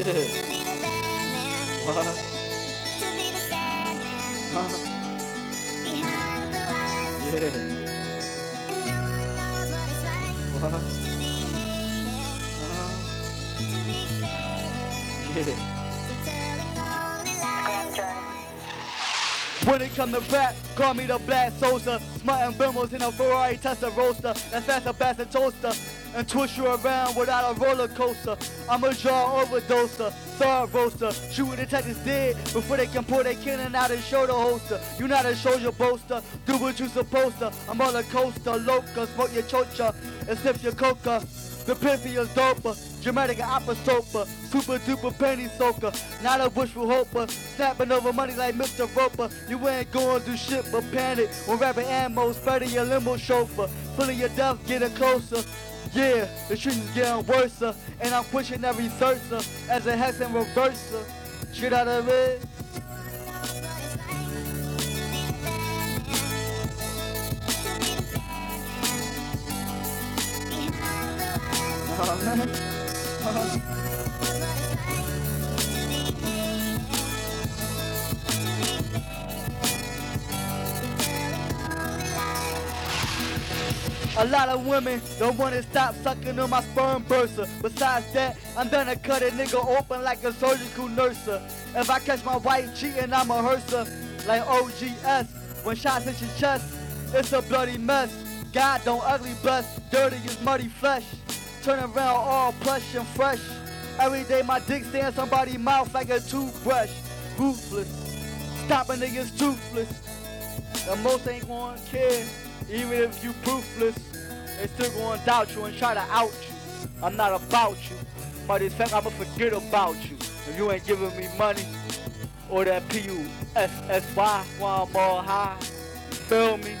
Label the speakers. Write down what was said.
Speaker 1: What? Huh? Yeah. What? Uh-huh. Yeah. When it come to rap, call me the Black Sosa. Smartin' Bimbles in a Ferrari roaster That's faster, faster toaster. And twist you around without a roller coaster. I'm a jaw overdoser, third roaster. Shooting detectives dead before they can pull their cannon out and show the holster. You not a soldier boaster, do what you supposed to. I'm on a coaster, loca, smoke your chocha and sip your coca. The pimpy is doper, dramatic opera soaper, super duper penny soaker, not a wishful hoper, snapping over money like Mr. Roper. You ain't going through shit but panic when rapping ammo, spreading your limo chauffeur, pulling your death, getting closer. Yeah, the streets is getting worse, uh, and I'm pushing every thirster as a hex and reverser. Shit out of it. A lot of women don't wanna stop sucking on my sperm burster. Besides that, I'm gonna cut a nigga open like a surgical nurse. If I catch my wife cheating, I'm a hearser. Like OGS, when shots hit your chest, it's a bloody mess. God don't ugly bless, dirty is muddy flesh. Turn around all plush and fresh. Every day my dick stay in somebody's mouth like a toothbrush. Ruthless, stopping niggas toothless. The most ain't gonna care, even if you proofless. They still gonna doubt you and try to out you. I'm not about you. But in fact, I'ma forget about you. If you ain't giving me money or that P-U-S-S-Y while I'm all high. Feel me?